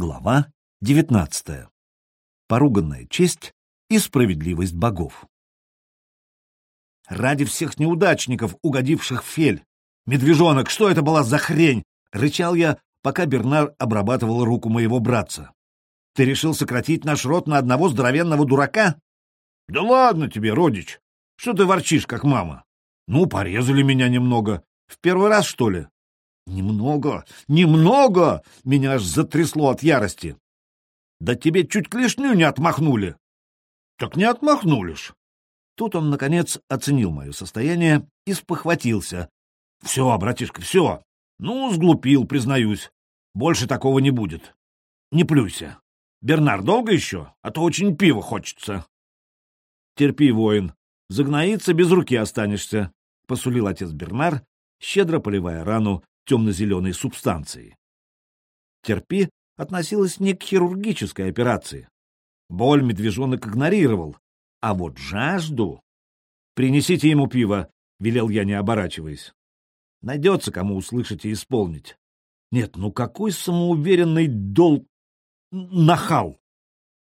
Глава 19. Поруганная честь и справедливость богов. Ради всех неудачников, угодивших в фель. Медвежонок, что это была за хрень? Рычал я, пока Бернар обрабатывал руку моего братца. Ты решил сократить наш род на одного здоровенного дурака? Да ладно тебе, родич. Что ты ворчишь, как мама? Ну, порезали меня немного. В первый раз, что ли? Немного, немного! Меня аж затрясло от ярости. Да тебе чуть клешню не отмахнули. Так не отмахнули ж. Тут он, наконец, оценил мое состояние и спохватился. Все, братишка, все. Ну, сглупил, признаюсь. Больше такого не будет. Не плюйся. Бернар, долго еще? А то очень пива хочется. Терпи, воин. Загноится, без руки останешься, — посулил отец Бернар, щедро поливая рану темно-зеленой субстанцией. Терпи относилась не к хирургической операции. Боль медвежонок игнорировал, а вот жажду... «Принесите ему пиво», — велел я, не оборачиваясь. Найдется, кому услышать и исполнить. Нет, ну какой самоуверенный дол... нахал!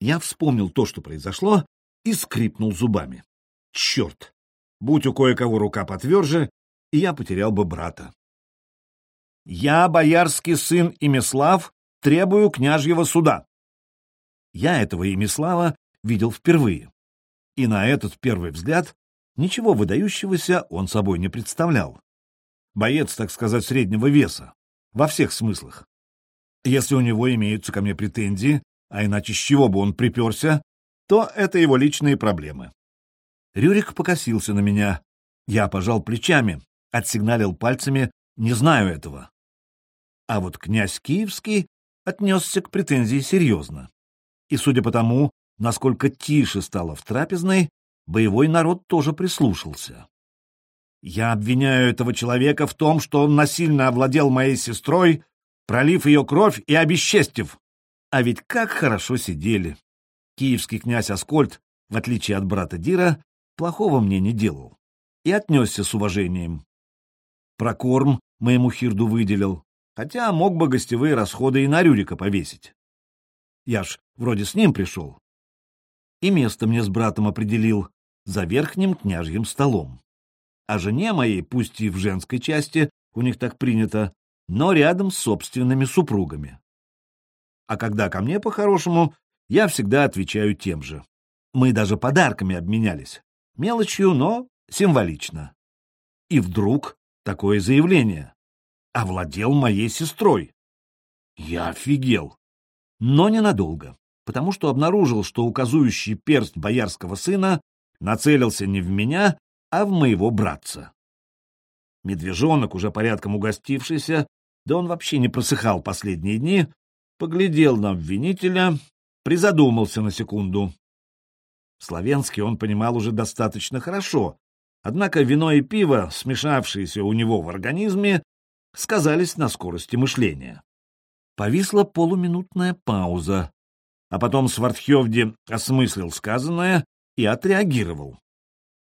Я вспомнил то, что произошло, и скрипнул зубами. Черт! Будь у кое-кого рука потверже, и я потерял бы брата. Я, боярский сын Имислав, требую княжьего суда. Я этого Имислава видел впервые, и на этот первый взгляд ничего выдающегося он собой не представлял. Боец, так сказать, среднего веса, во всех смыслах. Если у него имеются ко мне претензии, а иначе с чего бы он приперся, то это его личные проблемы. Рюрик покосился на меня. Я пожал плечами, отсигналил пальцами «не знаю этого». А вот князь Киевский отнесся к претензии серьезно. И судя по тому, насколько тише стало в трапезной, боевой народ тоже прислушался. Я обвиняю этого человека в том, что он насильно овладел моей сестрой, пролив ее кровь и обесчестив. А ведь как хорошо сидели. Киевский князь Аскольд, в отличие от брата Дира, плохого мне не делал и отнесся с уважением. Прокорм моему хирду выделил, хотя мог бы гостевые расходы и на Рюрика повесить. Я ж вроде с ним пришел. И место мне с братом определил за верхним княжьим столом. А жене моей, пусть и в женской части, у них так принято, но рядом с собственными супругами. А когда ко мне по-хорошему, я всегда отвечаю тем же. Мы даже подарками обменялись. Мелочью, но символично. И вдруг такое заявление овладел моей сестрой. Я офигел. Но ненадолго, потому что обнаружил, что указующий перст боярского сына нацелился не в меня, а в моего братца. Медвежонок, уже порядком угостившийся, да он вообще не просыхал последние дни, поглядел на обвинителя, призадумался на секунду. Славянский он понимал уже достаточно хорошо, однако вино и пиво, смешавшиеся у него в организме, сказались на скорости мышления. Повисла полуминутная пауза, а потом Свардхевди осмыслил сказанное и отреагировал.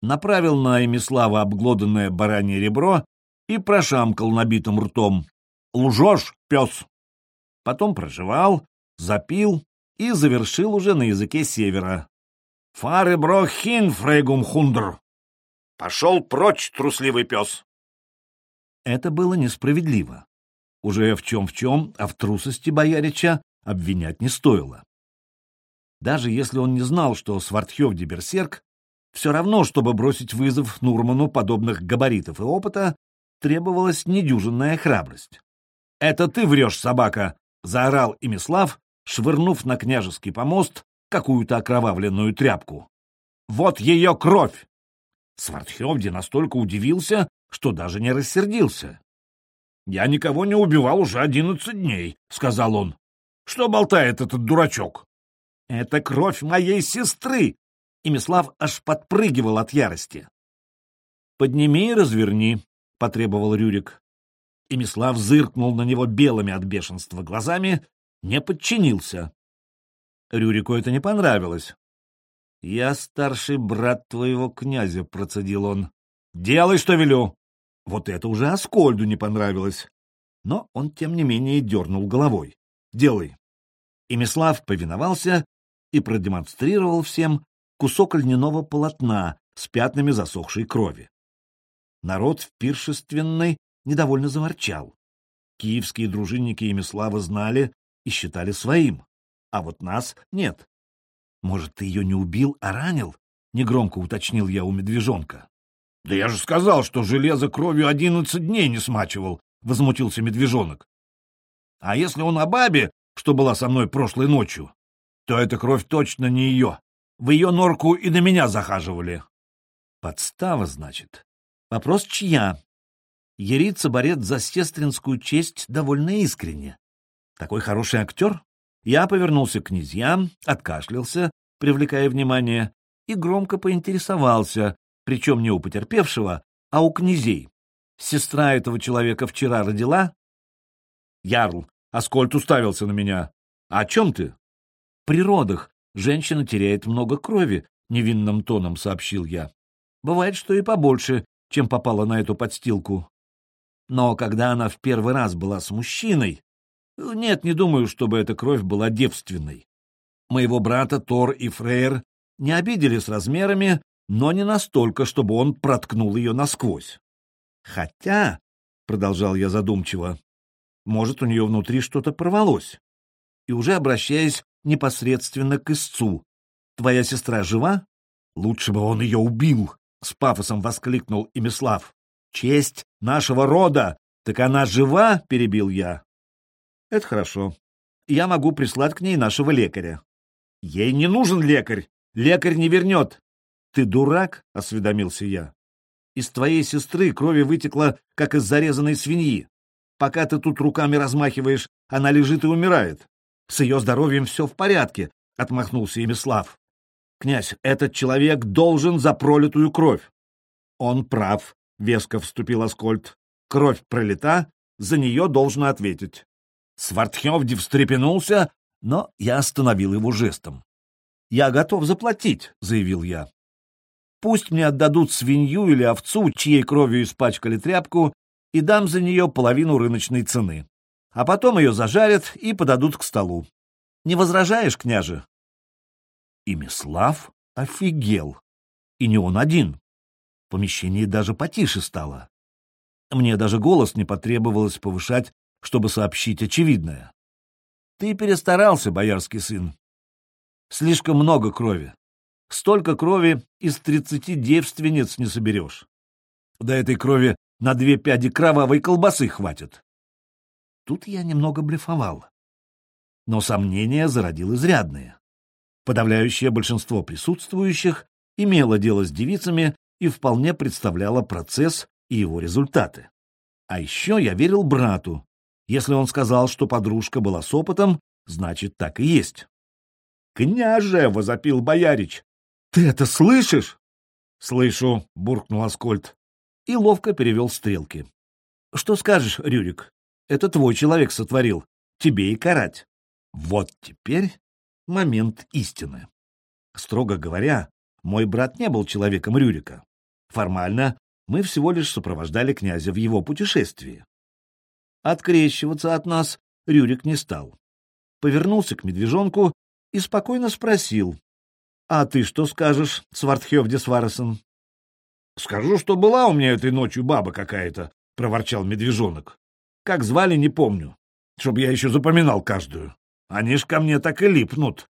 Направил на Эмислава обглоданное баранье ребро и прошамкал набитым ртом. «Лжешь, пес!» Потом прожевал, запил и завершил уже на языке севера. «Фары брохин, фрейгум хундр!» «Пошел прочь, трусливый пес!» Это было несправедливо. Уже в чем в чем, а в трусости боярича обвинять не стоило. Даже если он не знал, что Свартхевди берсерк, все равно, чтобы бросить вызов Нурману подобных габаритов и опыта, требовалась недюжинная храбрость. «Это ты врешь, собака!» — заорал Имислав, швырнув на княжеский помост какую-то окровавленную тряпку. «Вот ее кровь!» Свартхевди настолько удивился, что даже не рассердился. — Я никого не убивал уже одиннадцать дней, — сказал он. — Что болтает этот дурачок? — Это кровь моей сестры! И Мислав аж подпрыгивал от ярости. — Подними и разверни, — потребовал Рюрик. И Мислав зыркнул на него белыми от бешенства глазами, не подчинился. Рюрику это не понравилось. — Я старший брат твоего князя, — процедил он. — Делай, что велю. Вот это уже Аскольду не понравилось. Но он, тем не менее, дернул головой. — Делай. Имислав повиновался и продемонстрировал всем кусок льняного полотна с пятнами засохшей крови. Народ в пиршественной недовольно заворчал. Киевские дружинники Имислава знали и считали своим, а вот нас нет. Может, ты ее не убил, а ранил? Негромко уточнил я у медвежонка. — Да я же сказал, что железо кровью одиннадцать дней не смачивал, — возмутился медвежонок. — А если он о бабе, что была со мной прошлой ночью, то эта кровь точно не ее. В ее норку и на меня захаживали. Подстава, значит. Вопрос чья? Ярица борет за сестринскую честь довольно искренне. Такой хороший актер? Я повернулся к князьям, откашлялся, привлекая внимание, и громко поинтересовался, причем не у потерпевшего, а у князей. Сестра этого человека вчера родила? Ярл, Аскольд уставился на меня. А о чем ты? При родах женщина теряет много крови, невинным тоном сообщил я. Бывает, что и побольше, чем попала на эту подстилку. Но когда она в первый раз была с мужчиной... Нет, не думаю, чтобы эта кровь была девственной. Моего брата Тор и Фрейр не обидели с размерами, но не настолько, чтобы он проткнул ее насквозь. Хотя, — продолжал я задумчиво, — может, у нее внутри что-то порвалось. И уже обращаясь непосредственно к истцу. «Твоя сестра жива?» «Лучше бы он ее убил!» — с пафосом воскликнул Имислав. «Честь нашего рода! Так она жива?» — перебил я. «Это хорошо. Я могу прислать к ней нашего лекаря». «Ей не нужен лекарь! Лекарь не вернет!» «Ты дурак?» — осведомился я. «Из твоей сестры крови вытекло, как из зарезанной свиньи. Пока ты тут руками размахиваешь, она лежит и умирает. С ее здоровьем все в порядке, — отмахнулся Емислав. Князь, этот человек должен за пролитую кровь. Он прав, — веско вступил Аскольд. Кровь пролита, за нее должен ответить. Свартхевди встрепенулся, но я остановил его жестом. «Я готов заплатить», — заявил я. «Пусть мне отдадут свинью или овцу, чьей кровью испачкали тряпку, и дам за нее половину рыночной цены. А потом ее зажарят и подадут к столу. Не возражаешь, княже?» И Мислав офигел. И не он один. В помещении даже потише стало. Мне даже голос не потребовалось повышать, чтобы сообщить очевидное. Ты перестарался, боярский сын. Слишком много крови. Столько крови из тридцати девственниц не соберешь. До этой крови на две пяди кровавой колбасы хватит. Тут я немного блефовал. Но сомнения зародил изрядные. Подавляющее большинство присутствующих имело дело с девицами и вполне представляло процесс и его результаты. А еще я верил брату. Если он сказал, что подружка была с опытом, значит, так и есть. «Княже!» — возопил боярич. «Ты это слышишь?» «Слышу», — буркнул Аскольд и ловко перевел стрелки. «Что скажешь, Рюрик? Это твой человек сотворил. Тебе и карать». Вот теперь момент истины. Строго говоря, мой брат не был человеком Рюрика. Формально мы всего лишь сопровождали князя в его путешествии. Открещиваться от нас Рюрик не стал. Повернулся к медвежонку и спокойно спросил. — А ты что скажешь, Свартхевде Сварсон? — Скажу, что была у меня этой ночью баба какая-то, — проворчал медвежонок. — Как звали, не помню. Чтоб я еще запоминал каждую. Они ж ко мне так и липнут.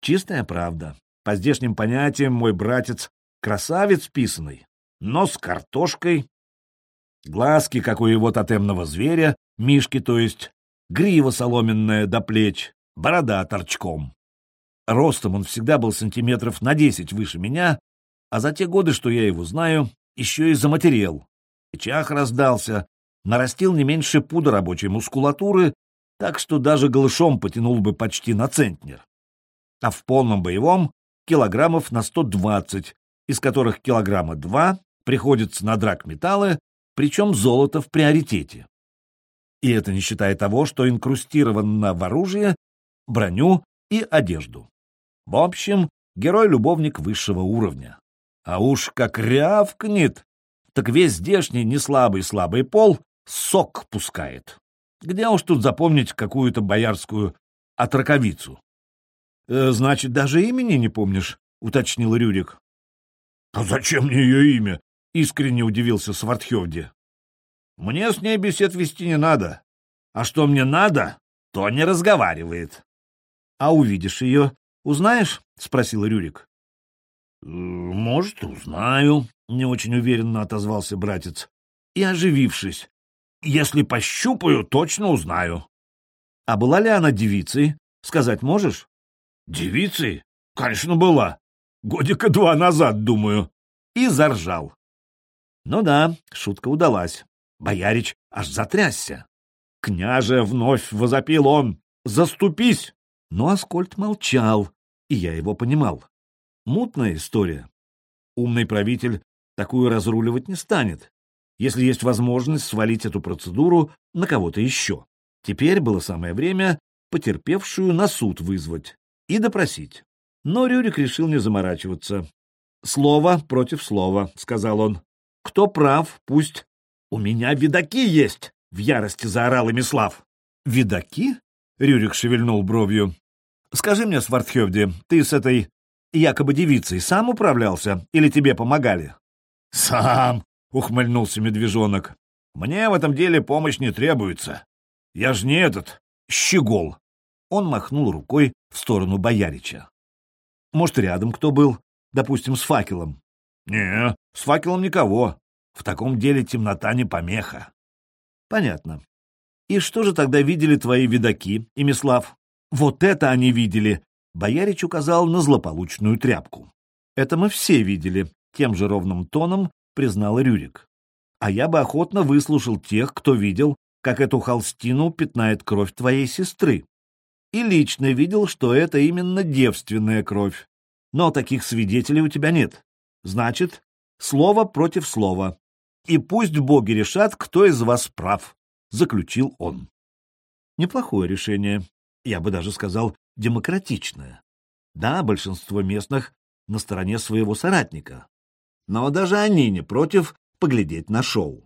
Чистая правда. По здешним понятиям мой братец — красавец писанный, но с картошкой. Глазки, как у его тотемного зверя, мишки, то есть, грива соломенная до плеч, борода торчком. Ростом он всегда был сантиметров на десять выше меня, а за те годы, что я его знаю, еще и заматерел. Чах раздался, нарастил не меньше пуда рабочей мускулатуры, так что даже голышом потянул бы почти на центнер. А в полном боевом — килограммов на 120, из которых килограмма 2 приходится на драгметаллы, причем золото в приоритете. И это не считая того, что инкрустировано в оружие, броню и одежду. В общем, герой-любовник высшего уровня. А уж как рявкнет, так весь здешний неслабый-слабый пол сок пускает. Где уж тут запомнить какую-то боярскую от раковицу. «Э, — Значит, даже имени не помнишь? — уточнил Рюрик. — А зачем мне ее имя? — искренне удивился Свартхевди. — Мне с ней бесед вести не надо. А что мне надо, то не разговаривает. — А увидишь ее, узнаешь? — спросил Рюрик. «Э, — Может, узнаю, — не очень уверенно отозвался братец. И, оживившись, — если пощупаю, точно узнаю. — А была ли она девицей? Сказать можешь? — Девицей? Конечно, была. Годика два назад, думаю. И заржал. Ну да, шутка удалась. Боярич аж затрясся. «Княже!» — вновь возопил он. «Заступись!» Но Аскольд молчал, и я его понимал. Мутная история. Умный правитель такую разруливать не станет, если есть возможность свалить эту процедуру на кого-то еще. Теперь было самое время потерпевшую на суд вызвать и допросить. Но Рюрик решил не заморачиваться. «Слово против слова», — сказал он. «Кто прав, пусть...» «У меня видаки есть!» В ярости заорал Имислав. «Видаки?» — Рюрик шевельнул бровью. «Скажи мне, Свартхевди, ты с этой якобы девицей сам управлялся или тебе помогали?» «Сам!» — ухмыльнулся медвежонок. «Мне в этом деле помощь не требуется. Я ж не этот, щегол!» Он махнул рукой в сторону Боярича. «Может, рядом кто был? Допустим, с факелом?» «Не, с факелом никого. В таком деле темнота не помеха». Понятно. И что же тогда видели твои видаки, Имислав? Вот это они видели! Боярич указал на злополучную тряпку. Это мы все видели, тем же ровным тоном признал Рюрик. А я бы охотно выслушал тех, кто видел, как эту холстину пятнает кровь твоей сестры. И лично видел, что это именно девственная кровь. Но таких свидетелей у тебя нет. Значит, слово против слова и пусть боги решат, кто из вас прав», — заключил он. Неплохое решение, я бы даже сказал, демократичное. Да, большинство местных на стороне своего соратника, но даже они не против поглядеть на шоу.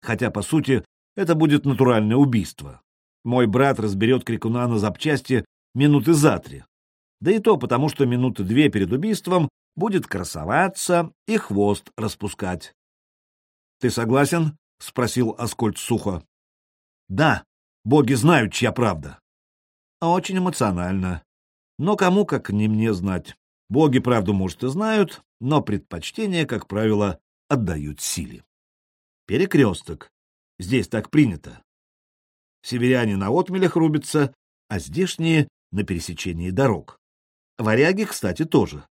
Хотя, по сути, это будет натуральное убийство. Мой брат разберет крикуна на запчасти минуты за три. Да и то потому, что минуты две перед убийством будет красоваться и хвост распускать. Ты согласен? — спросил Аскольд сухо. — Да, боги знают, чья правда. — Очень эмоционально. Но кому, как не мне знать. Боги правду, может, и знают, но предпочтение, как правило, отдают силе. Перекресток. Здесь так принято. Северяне на отмелях рубятся, а здешние — на пересечении дорог. Варяги, кстати, тоже.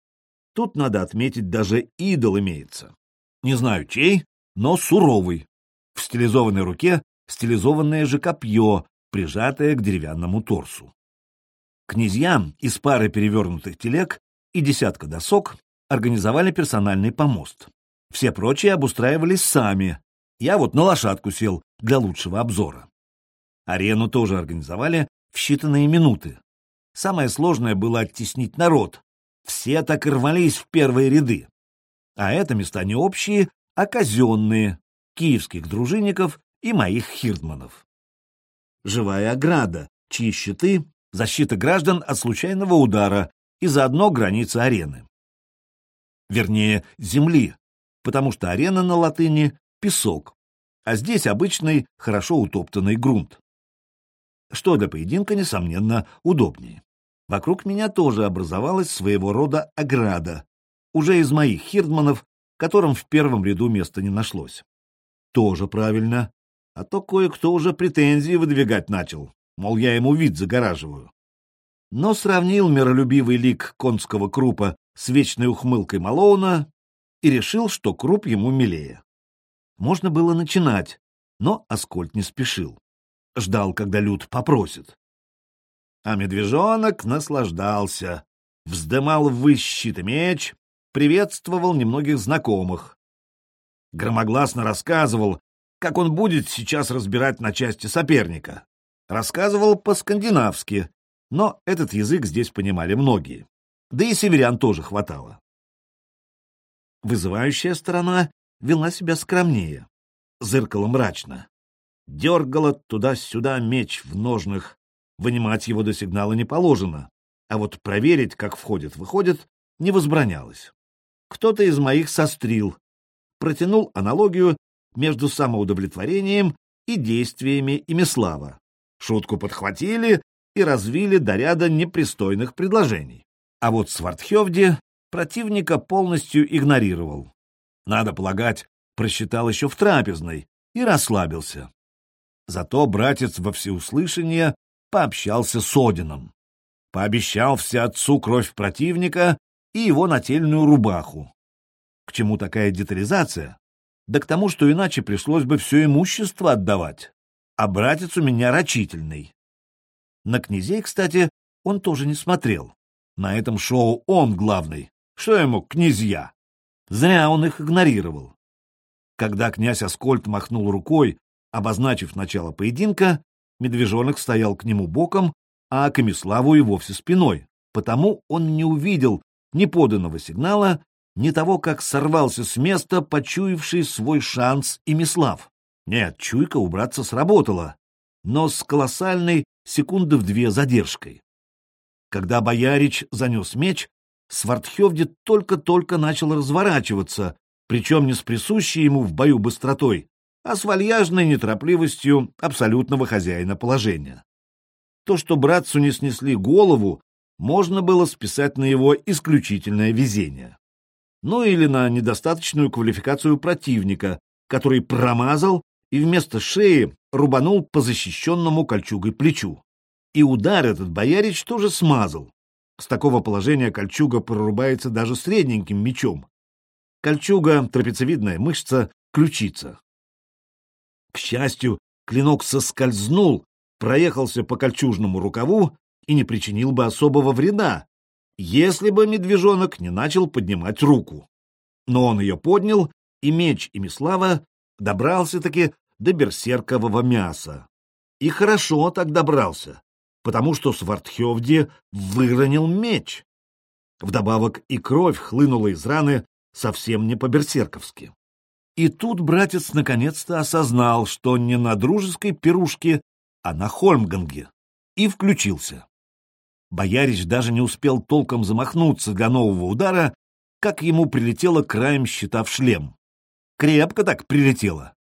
Тут надо отметить, даже идол имеется. Не знаю, чей, но суровый. В стилизованной руке стилизованное же копье, прижатое к деревянному торсу. Князьям из пары перевернутых телег и десятка досок организовали персональный помост. Все прочие обустраивались сами. Я вот на лошадку сел для лучшего обзора. Арену тоже организовали в считанные минуты. Самое сложное было оттеснить народ. Все так и рвались в первые ряды. А это места не общие, а казенные, киевских дружинников и моих хирдманов. Живая ограда, чьи щиты — защита граждан от случайного удара и заодно граница арены. Вернее, земли, потому что арена на латыни — песок, а здесь обычный, хорошо утоптанный грунт. Что для поединка, несомненно, удобнее. Вокруг меня тоже образовалась своего рода ограда, уже из моих хирдманов которым в первом ряду места не нашлось. Тоже правильно, а то кое-кто уже претензии выдвигать начал, мол, я ему вид загораживаю. Но сравнил миролюбивый лик конского крупа с вечной ухмылкой Малоуна и решил, что круп ему милее. Можно было начинать, но Аскольд не спешил. Ждал, когда Люд попросит. А медвежонок наслаждался, вздымал ввысь щит и меч, приветствовал немногих знакомых. Громогласно рассказывал, как он будет сейчас разбирать на части соперника. Рассказывал по-скандинавски, но этот язык здесь понимали многие. Да и северян тоже хватало. Вызывающая сторона вела себя скромнее, зыркала мрачно. Дергала туда-сюда меч в ножных, вынимать его до сигнала не положено, а вот проверить, как входит-выходит, не возбранялось. Кто-то из моих сострил, протянул аналогию между самоудовлетворением и действиями Имислава. Шутку подхватили и развили до ряда непристойных предложений. А вот Свардхевди противника полностью игнорировал. Надо полагать, просчитал еще в трапезной и расслабился. Зато братец во всеуслышание пообщался с Одином. Пообещал все отцу кровь противника и его нательную рубаху. К чему такая детализация? Да к тому, что иначе пришлось бы все имущество отдавать. А братец у меня рачительный. На князей, кстати, он тоже не смотрел. На этом шоу он главный. Что ему, князья? Зря он их игнорировал. Когда князь Аскольд махнул рукой, обозначив начало поединка, медвежонок стоял к нему боком, а Комиславу и вовсе спиной, потому он не увидел ни поданного сигнала, ни того, как сорвался с места, почуявший свой шанс Имислав. Нет, чуйка убраться сработала, но с колоссальной секунды в две задержкой. Когда Боярич занес меч, Свардхевди только-только начал разворачиваться, причем не с присущей ему в бою быстротой, а с вальяжной неторопливостью абсолютного хозяина положения. То, что братцу не снесли голову, можно было списать на его исключительное везение. Ну или на недостаточную квалификацию противника, который промазал и вместо шеи рубанул по защищенному кольчугой плечу. И удар этот боярич тоже смазал. С такого положения кольчуга прорубается даже средненьким мечом. Кольчуга, трапециевидная мышца, ключица. К счастью, клинок соскользнул, проехался по кольчужному рукаву и не причинил бы особого вреда, если бы медвежонок не начал поднимать руку. Но он ее поднял, и меч Имислава добрался-таки до берсеркового мяса. И хорошо так добрался, потому что Свардхевди выронил меч. Вдобавок и кровь хлынула из раны совсем не по-берсерковски. И тут братец наконец-то осознал, что не на дружеской пирушке, а на Хольмганге, и включился. Боярич даже не успел толком замахнуться для нового удара, как ему прилетело краем щита в шлем. Крепко так прилетело.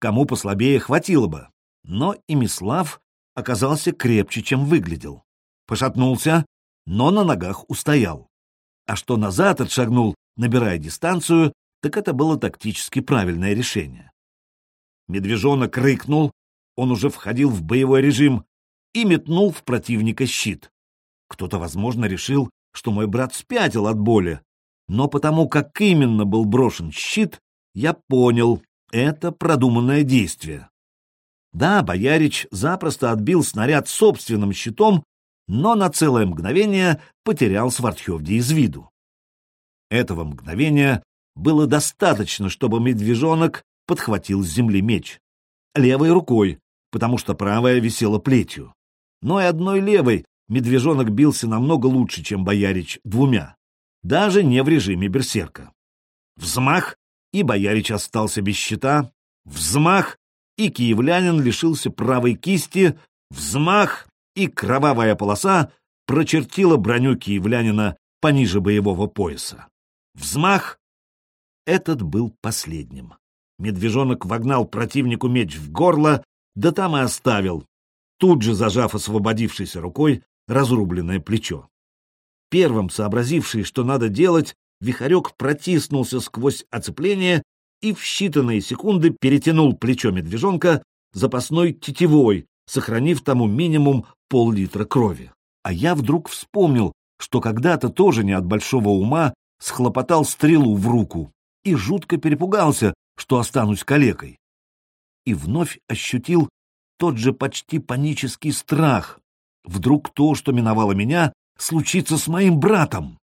Кому послабее хватило бы. Но и Мислав оказался крепче, чем выглядел. Пошатнулся, но на ногах устоял. А что назад отшагнул, набирая дистанцию, так это было тактически правильное решение. Медвежонок рыкнул, он уже входил в боевой режим и метнул в противника щит. Кто-то, возможно, решил, что мой брат спятил от боли, но потому как именно был брошен щит, я понял, это продуманное действие. Да, Боярич запросто отбил снаряд собственным щитом, но на целое мгновение потерял Свардхевди из виду. Этого мгновения было достаточно, чтобы медвежонок подхватил с земли меч. Левой рукой, потому что правая висела плетью. Но и одной левой медвежонок бился намного лучше, чем Боярич двумя, даже не в режиме берсерка. Взмах, и Боярич остался без щита, взмах, и киевлянин лишился правой кисти, взмах, и кровавая полоса прочертила броню киевлянина пониже боевого пояса. Взмах! Этот был последним. Медвежонок вогнал противнику меч в горло, да там и оставил, тут же зажав освободившейся рукой разрубленное плечо. Первым сообразивший, что надо делать, Вихарек протиснулся сквозь оцепление и в считанные секунды перетянул плечо медвежонка запасной тетивой, сохранив тому минимум пол-литра крови. А я вдруг вспомнил, что когда-то тоже не от большого ума схлопотал стрелу в руку и жутко перепугался, что останусь калекой. И вновь ощутил тот же почти панический страх, Вдруг то, что миновало меня, случится с моим братом.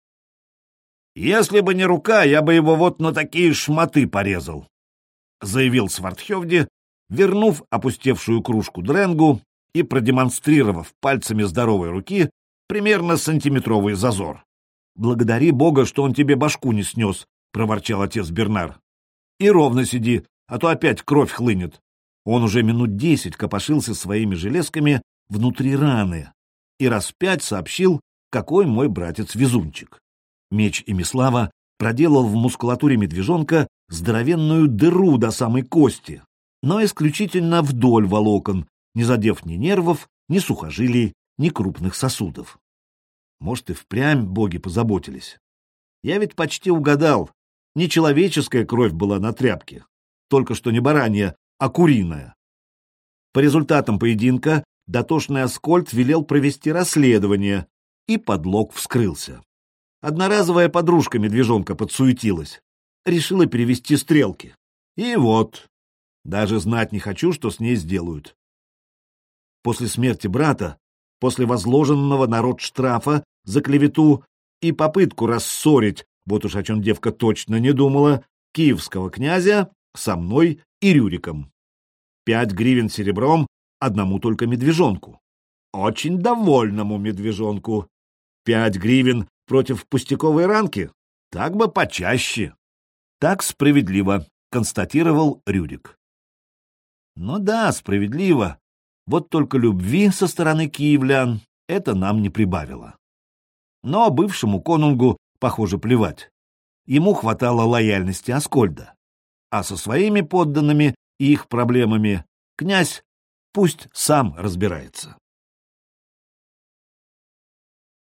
«Если бы не рука, я бы его вот на такие шматы порезал», — заявил Свардхевди, вернув опустевшую кружку Дренгу и продемонстрировав пальцами здоровой руки примерно сантиметровый зазор. «Благодари Бога, что он тебе башку не снес», — проворчал отец Бернар. «И ровно сиди, а то опять кровь хлынет». Он уже минут десять копошился своими железками внутри раны и раз пять сообщил, какой мой братец-везунчик. Меч Имислава проделал в мускулатуре медвежонка здоровенную дыру до самой кости, но исключительно вдоль волокон, не задев ни нервов, ни сухожилий, ни крупных сосудов. Может, и впрямь боги позаботились. Я ведь почти угадал. Не человеческая кровь была на тряпке. Только что не баранья, а куриная. По результатам поединка дотошный Аскольд велел провести расследование, и подлог вскрылся. Одноразовая подружка медвежонка подсуетилась. Решила перевести стрелки. И вот. Даже знать не хочу, что с ней сделают. После смерти брата, после возложенного народ штрафа за клевету и попытку рассорить, вот уж о чем девка точно не думала, киевского князя со мной и Рюриком. Пять гривен серебром одному только медвежонку. Очень довольному медвежонку. Пять гривен против пустяковой ранки? Так бы почаще. Так справедливо, констатировал Рюрик. Ну да, справедливо. Вот только любви со стороны киевлян это нам не прибавило. Но бывшему конунгу, похоже, плевать. Ему хватало лояльности Аскольда. А со своими подданными и их проблемами князь пусть сам разбирается.